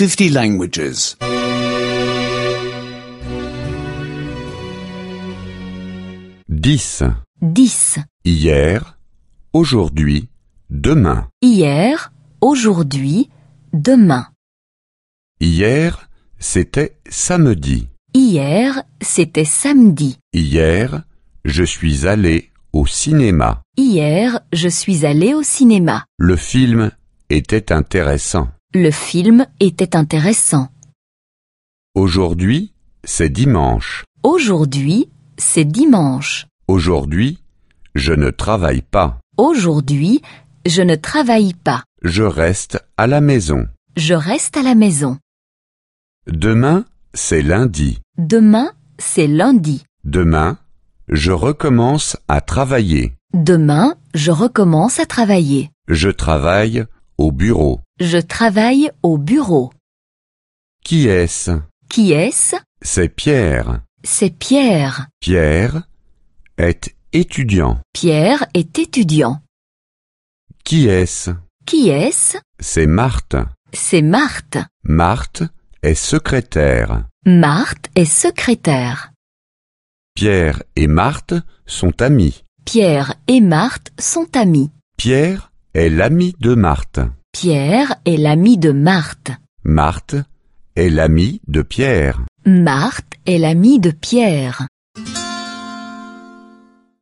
50 languages. 10. 10. Hier, aujourd'hui, demain. Hier, aujourd'hui, demain. Hier, c'était samedi. Hier, c'était samedi. Hier, je suis allé au cinéma. Hier, je suis allé au cinéma. Le film était intéressant. Le film était intéressant. Aujourd'hui, c'est dimanche. Aujourd'hui, c'est dimanche. Aujourd'hui, je ne travaille pas. Aujourd'hui, je ne travaille pas. Je reste à la maison. Je reste à la maison. Demain, c'est lundi. Demain, c'est lundi. Demain, je recommence à travailler. Demain, je recommence à travailler. Je travaille au bureau. Je travaille au bureau. Qui est-ce? Qui est-ce? C'est Pierre. C'est Pierre. Pierre est étudiant. Pierre est étudiant. Qui est-ce? Qui est-ce? C'est Marthe. C'est Marthe. Marthe est secrétaire. Marthe est secrétaire. Pierre et Marthe sont amis. Pierre et Marthe sont amis. Pierre est l'ami de Marthe. Pierre est l'ami de Marthe. Marthe est l'ami de Pierre. Marthe est l'ami de Pierre.